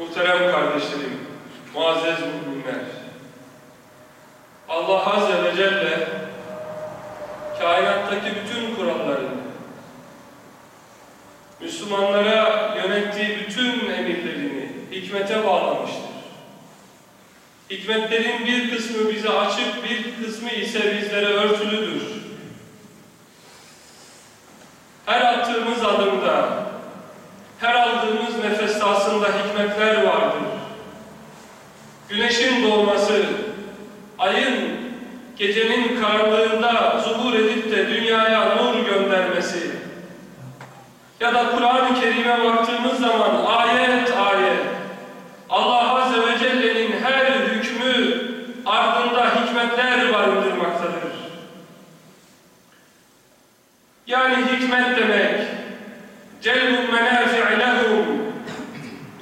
Muhterem kardeşlerim, muazzez müminler. Allah Azze ve Celle kainattaki bütün kurallarını, Müslümanlara yönettiği bütün emirlerini hikmete bağlamıştır. Hikmetlerin bir kısmı bize açık, bir kısmı ise bizlere örtülüdür. Her attığımız adımda, her aldığımız nefeste aslında hikmetler vardır. Güneşin doğması, ayın gecenin karanlığında zuhur edip de dünyaya nur göndermesi ya da Kur'an-ı Kerim'e baktığımız zaman ayet ayet Allah Azze ve Celle'nin her hükmü ardında hikmetler barındırmaktadır. Yani hikmet demek celbul menafi'i lehum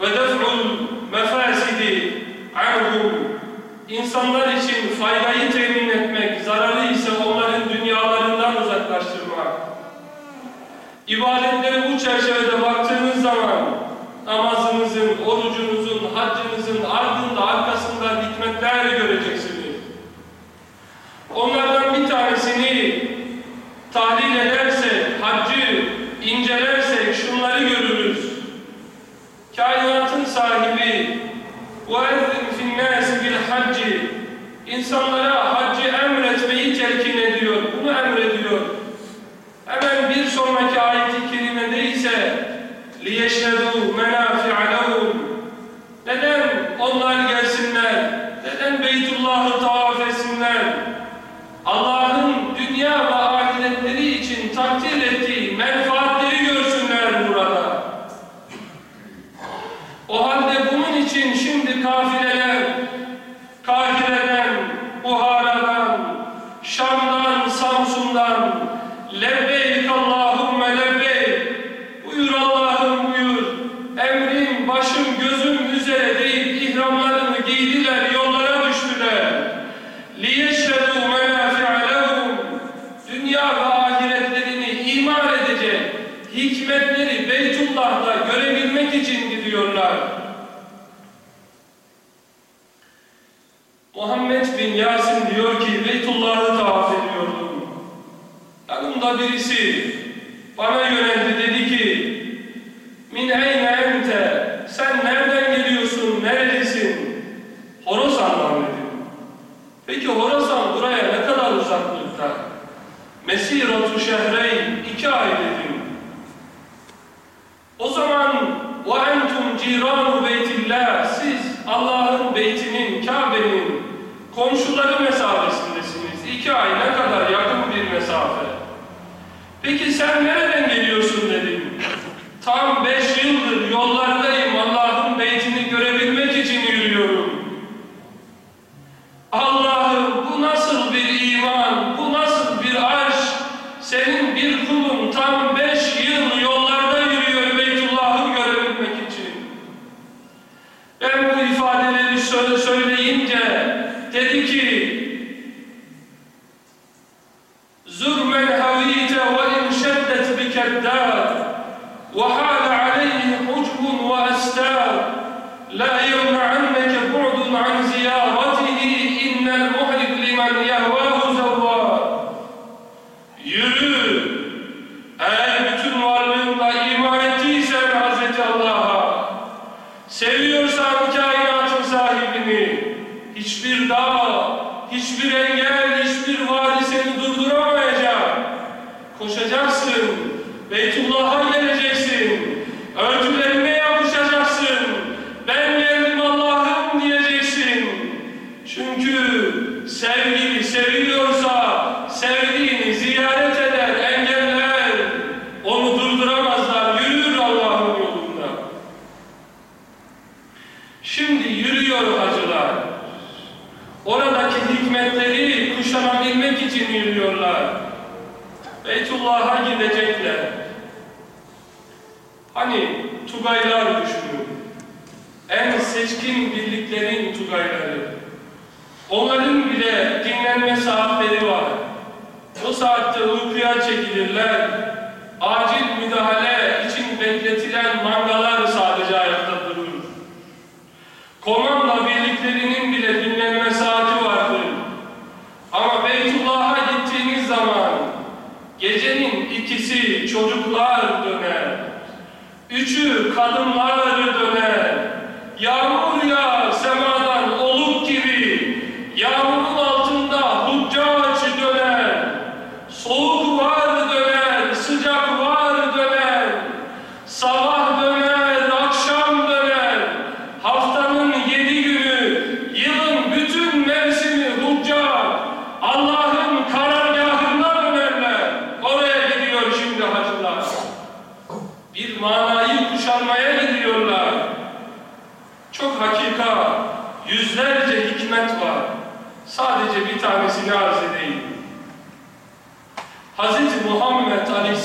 ve def'ul mefasidi anhum insanlar için faydayı temin etmek, zararı ise onların dünyalarından uzaklaştırmak. İbadetleri bu çerçevede baktığınız zaman namazınızın, orucunuzun, haccınızın ardında, arkasında hikmetler göreceksiniz. Onlardan bir tanesini tahlil edersek, haccı incelersek şunları görürüz. Kainatın sahibi وَاَذِّنْ فِي النَّاسِ بِالْحَجِّ İnsanlara haccı emretmeyi telkin ediyor, Şimdi kafileler Kahire'den, Buhara'dan, Şam'dan, Samsun'dan lebbeyk Allahümme lebbeyk buyur Allah'ım buyur emrin başım gözüm üzere deyip ihramlarını giydiler yollara düştüler liyeşhedû menâfi'a lehum dünya ve ahiretlerini imar edecek hikmetleri Beytullah'da görebilmek için gidiyorlar. Peki Horazan buraya ne kadar uzaklıkta? Mesiratu şehreyn iki ay dedim. O zaman ve entum ciranu beytillah siz Allah'ın beytinin, Kabe'nin komşuları mesafesindesiniz. İki ay ne kadar yakın bir mesafe. Peki sen nereden seviyorsan kainatın sahibini, hiçbir dağ, hiçbir engel, hiçbir vadi seni durduramayacak. Koşacaksın, Beytullah'a Onların bile dinlenme saatleri var. O saatte uykuya çekilirler. Acil müdahale için bekletilen mangalar sadece ayakta durur. Komanda birliklerinin bile dinlenme saati vardır. Ama Beytullah'a gittiğiniz zaman gecenin ikisi çocuklar döner. Üçü kadınlar döner. Yağmur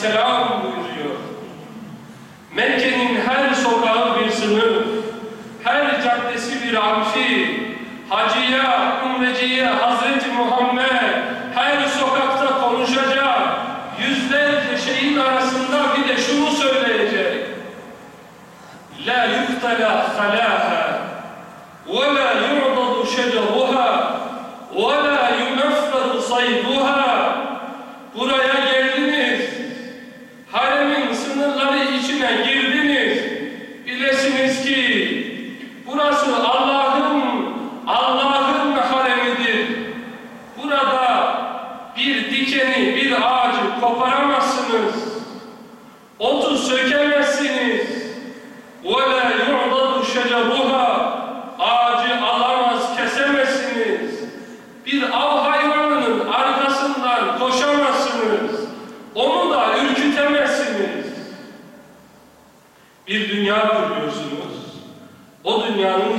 Muhammed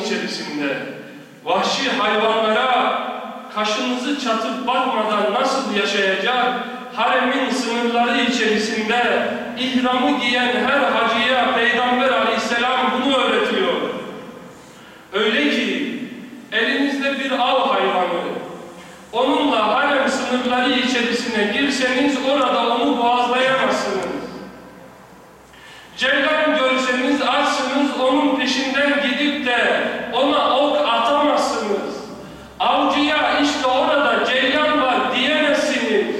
içerisinde vahşi hayvanlara kaşınızı çatıp bakmadan nasıl yaşayacak haremin sınırları içerisinde ihramı giyen her hacıya Peygamber aleyhisselam bunu öğretiyor. Öyle ki elinizde bir av hayvanı onunla harem sınırları içerisine girseniz orada onu boğazlayamazsınız. Ceylan görseniz açsınız onun peşinden gidip de ona ok atamazsınız. Avcıya işte orada ceylan var diyemezsiniz.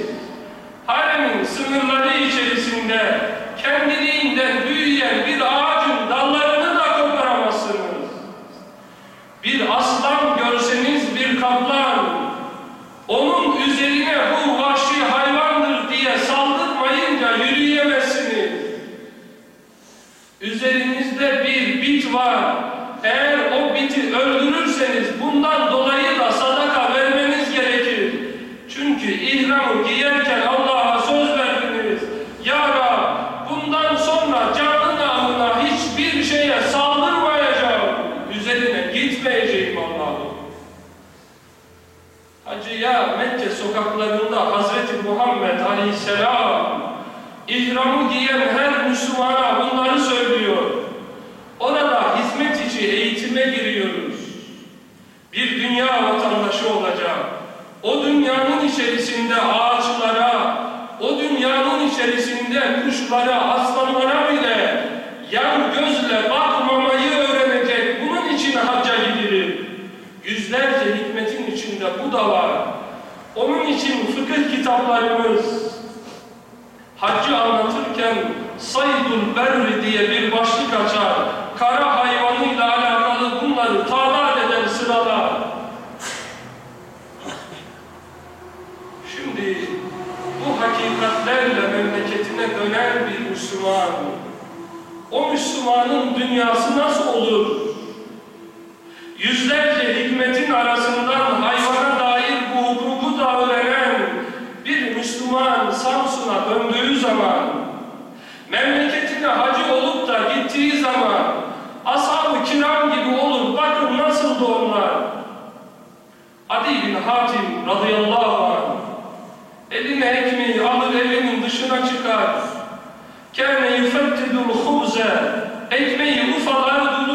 Haremin sınırları içerisinde kendiliğinden büyüyen bir ağacın dallarını da koparamazsınız. Bir aslan görseniz bir kaplan, onun üzerine bu vahşi hayvandır diye saldırmayınca yürüyemezsiniz. Üzerinizde bir bit var. Eğer o biti öldürürseniz bundan dolayı da sadaka vermeniz gerekir. Çünkü ihramı giyerken Allah'a söz verdiniz. Ya Rab bundan sonra canlı namına hiçbir şeye saldırmayacağım. Üzerine gitmeyeceğim Allah'ım. Hacıya Mekke sokaklarında Hazreti Muhammed Aleyhisselam ihramı giyen her Müslümana bunları söylüyor. Orada hizmet içi eğitime giriyoruz. Bir dünya vatandaşı olacak. O dünyanın içerisinde ağaçlara, o dünyanın içerisinde kuşlara, aslanlara bile yan gözle bakmamayı öğrenecek. Bunun için hacca gidilir. Yüzlerce hikmetin içinde bu da var. Onun için fıkıh kitaplarımız haccı anlatırken Saydul Berri diye bir başlık Müslümanın dünyası nasıl olur? Yüzlerce hikmetin arasından hayvana dair bu hukuku da öğrenen bir Müslüman Samsun'a döndüğü zaman, memleketine hacı olup da gittiği zaman, ashab-ı kiram gibi olur, bakın nasıldı onlar. Adi bin Hatim radıyallahu anh, eline ekmeği alır evinin dışına çıkar. Kâne yufettidul hubze, ekmeği ufalar durur. Sorarlar,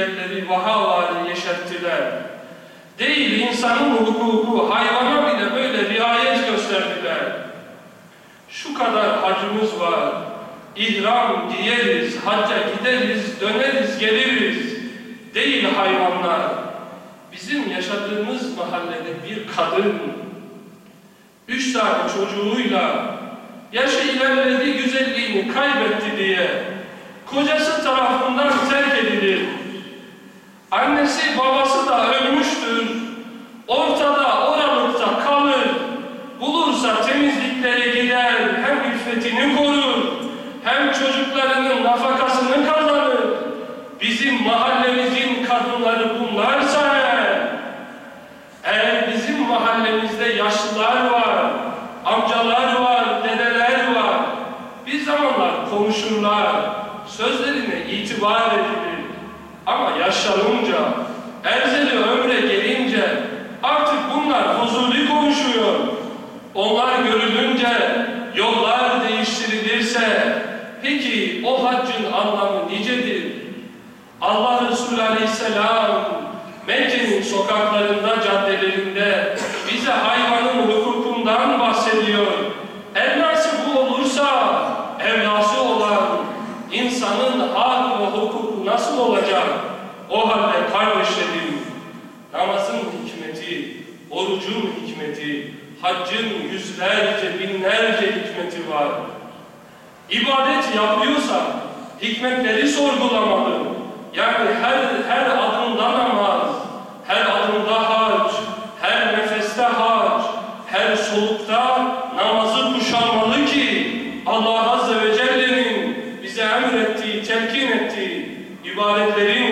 yerleri vahavari yeşerttiler. Değil insanın hukuku, hayvana bile böyle riayet gösterdiler. Şu kadar hacımız var, ihram giyeriz, hacca gideriz, döneriz, geliriz. Değil hayvanlar. Bizim yaşadığımız mahallede bir kadın, üç tane çocuğuyla yaşı ilerledi, güzelliğini kaybetti diye kocası tarafından terk edilir. Annesi babası da ölmüştür. Ortada oralıkta kalır. Bulursa temizlikleri gider. Hem iffetini korur. Hem çocuklarının nafakasını kazanır. Bizim mahallemizin kadınları bunlarsa eğer, eğer bizim mahallemizde yaşlılar var, amcalar var, dedeler var, bir zamanlar konuşurlar, sözlerine itibar edilir. Yaşlanınca, erzeli ömre gelince artık bunlar huzurlu konuşuyor. Onlar görülünce yollar değiştirilirse peki o haccın anlamı nicedir? Allah Resulü Aleyhisselam Mekke'nin sokaklarında, caddelerinde bize hayvanın hukukundan bahsediyor. Evlası bu olursa evlası olan insanın hak ve hukuku nasıl olacak? O halde kardeşlerim namazın hikmeti, orucun hikmeti, haccın yüzlerce, binlerce hikmeti var. İbadet yapıyorsa hikmetleri sorgulamalı. Yani her her adımda namaz, her adımda hac, her nefeste hac, her solukta namazı kuşanmalı ki Allah Azze ve Celle'nin bize emrettiği, telkin ettiği ibadetlerin